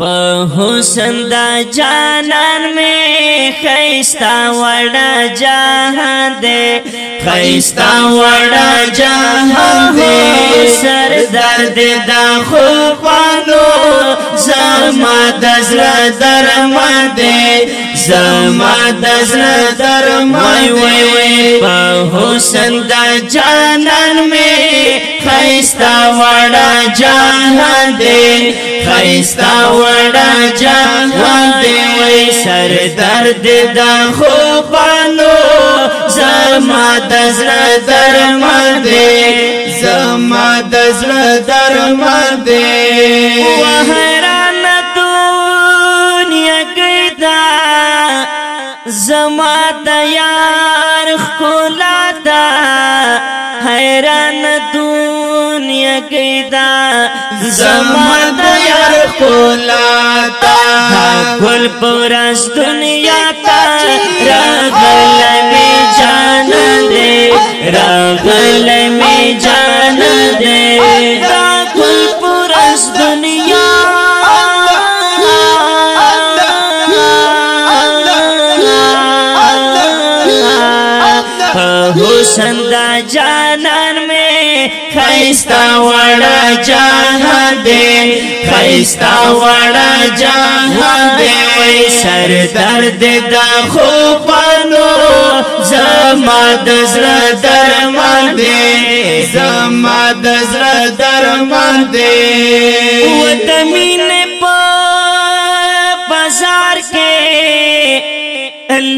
په حسن دا جانان می خیستا وڑا جہاں دے خیستا وڑا جہاں دے سر درد دا خوبانو زما دزر درم دے زما دزر درم دے په حسن دا جانان می خیستا وڑا جہاں دے خایستا وړا جهان دی وای سر درد د خو پانو زما د زړه درمان دی زما د زړه درمان دی وهران دنیا کې دا زما د یار خلا دا حیران دنیا کې دا زما د یار خلاتا گل پرس دنیا تا راغل می جان دے راغل خیستا وڑا جاہاں دے خیستا وڑا جاہاں دے سر درد دا خوبانو زما دزر درمان دے زما دزر درمان دے وطمین پا بازار کے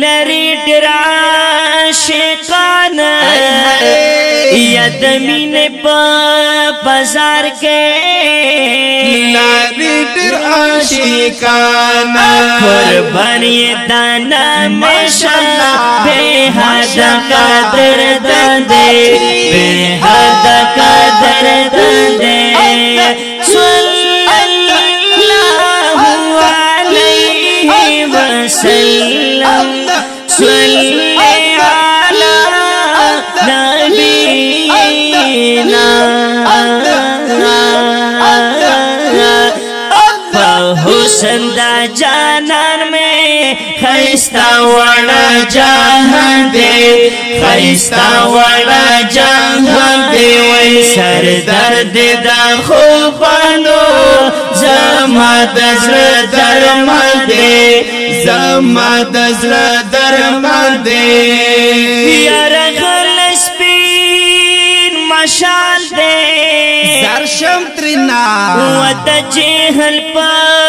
لری ڈرا شیطان ہے یدمین پا بازار کے ناری در عاشقانا قربانی دانا مشاء بے حد قدر دندے روشن دا جانان میں خیستا وڑا جہاں دے خیستا وڑا جہاں دے وی سر درد دا خوبانو زما دزر درمان دے زما دزر درمان دے یار غلش پین مشال دے زرشم ترنا و دا جہل پان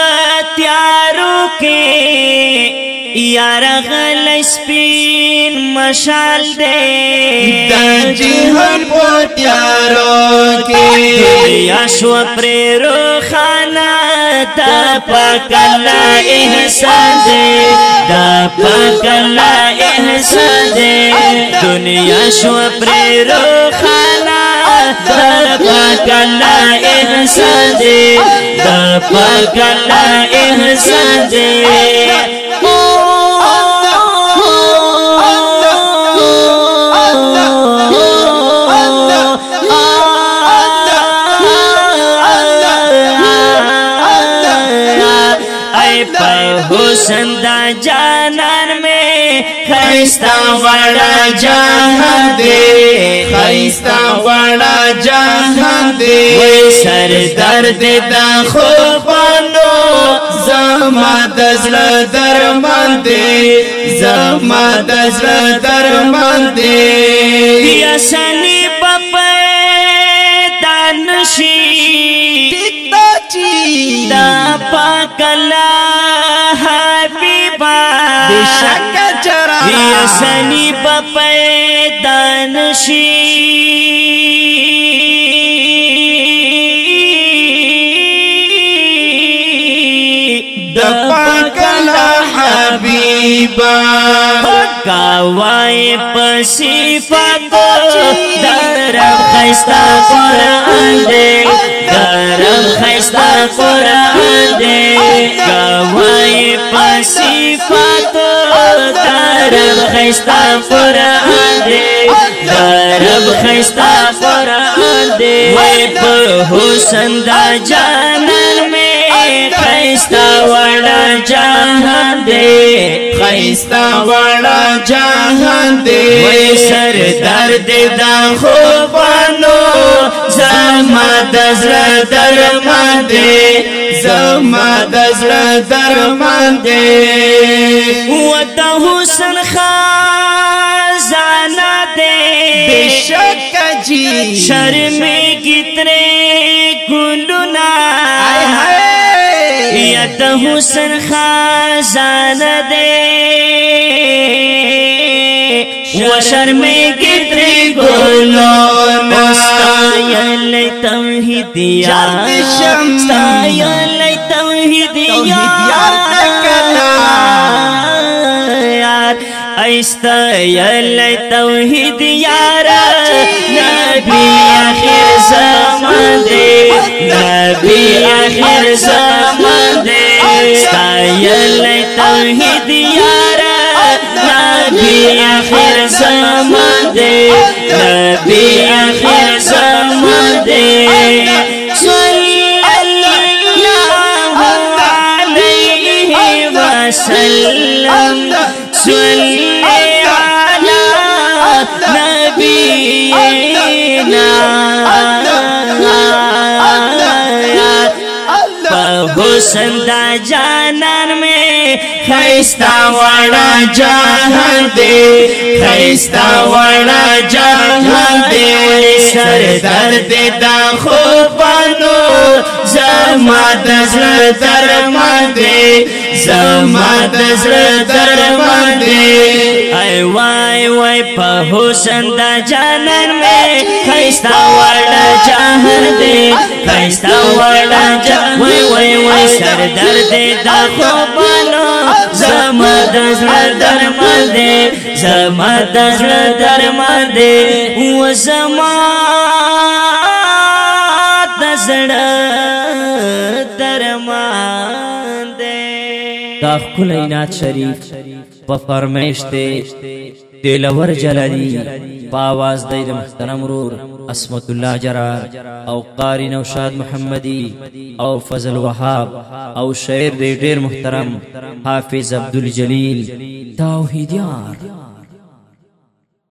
کې یار غل سپین مشال دې د جهان په تیارو کې یا شو پر روخانا د پکل احسان دې د پکل احسان دې دنیا شو پر روخانا د پکلا احسان دے دا پکلا احسان دے جانان میں خیستا وڑا جہاں دے خیستا وڑا جہاں دے سر درد دا خوبانو زما دزل درمان دے زما دزل درمان دے یا سنی بپے دانشی ٹکتا چی دا پاکلا شک چرا یا سلی بپیدا نشی د پاکلا حبیبا پکوای پسیفات درم خیستا قرآن دے درم خیستا قرآن دے گوائی پسیفات رب خيستا قرآن دي رب خيستا قرآن دي حسن دا جانان مي خيستا وڑا جانان دي خيستا وڑا جانان دي وي سر درد دا خوبانو زما دزر درمان دي زما د زړه درمان دی و د حسن خزانه دی بشک جی شرم کتنے گلنا یا د حسن خزانه دی و شرم کتنے گلنا سایل توحید یار سایل توحید یار تکلا یار ایستا توحید یار نبی اخر زمان دے نبی اخر زمان دے سایل توحید یار نبی اخر زمان نبی حسن دا جانان میں خیستا وڑا جہاں دے خیستا وڑا جہاں دے سر درد دا خوبانو زما دزر درمان دے زما دزر درمان دے ای وای وای په حسن دا جانان میں خیستا وڑا جہاں دے خیستا وڑا جہاں وای وای سر درد دا خو بالا زما د زړه درمل دی زما د زړه درمل دی و زما د زړه درمل دی دا خپل نعت شریف په فرمایشته دلور جلالی پاواز دیر محترم رور اسمت الله جرار او قاری نوشاد محمدی او فضل وحاب او شعر دیر محترم حافظ عبدالجلیل توحیدیار